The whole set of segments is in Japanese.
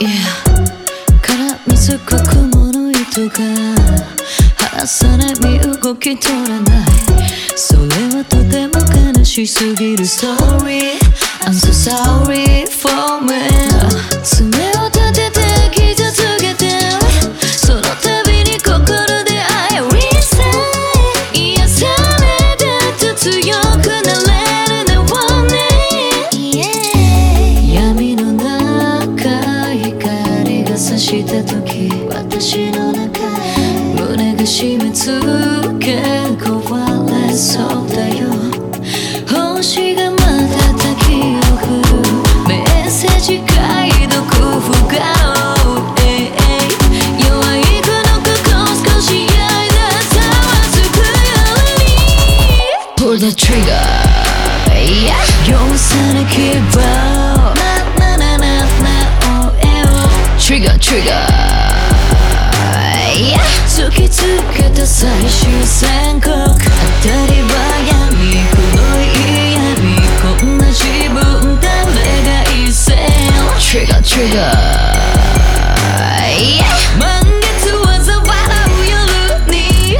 Yeah. 絡みつく雲の糸が離さない身動き取らない。それはとても悲しすぎる。Sorry. I'm so sorry. 差した時私の中胸が締め付け壊れそうだよ。星が瞬きを振るメッセージ解読不可え弱いこの心 Trigger. 突きつけた最終宣告当たりは闇黒い闇こんな自分誰がいせ Trigger trigger. Yeah. 満月はざ笑う夜に。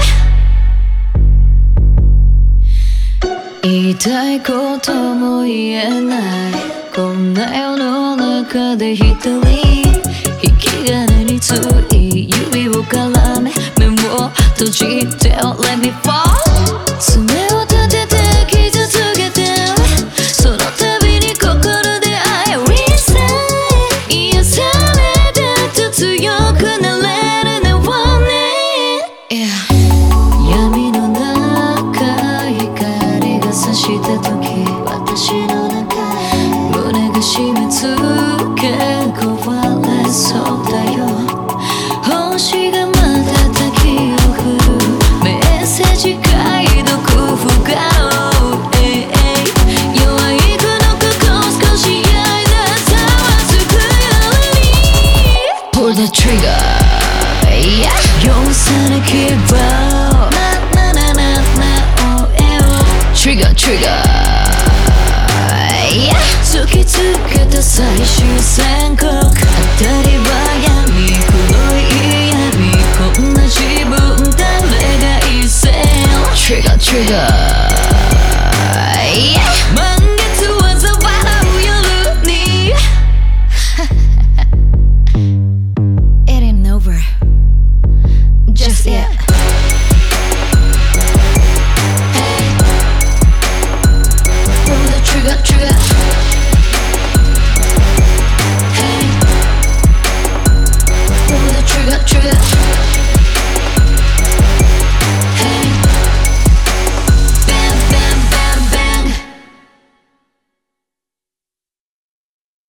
言いたいことも言えない。こんな世の中で一人つい指を絡め目を閉じて Let me fall yeah 容赦なきばなななななおえお Trigger trigger. Yeah 突きつけた最終宣告当たりは闇黒い闇こんな自分誰がいせ Trigger trigger. yeah.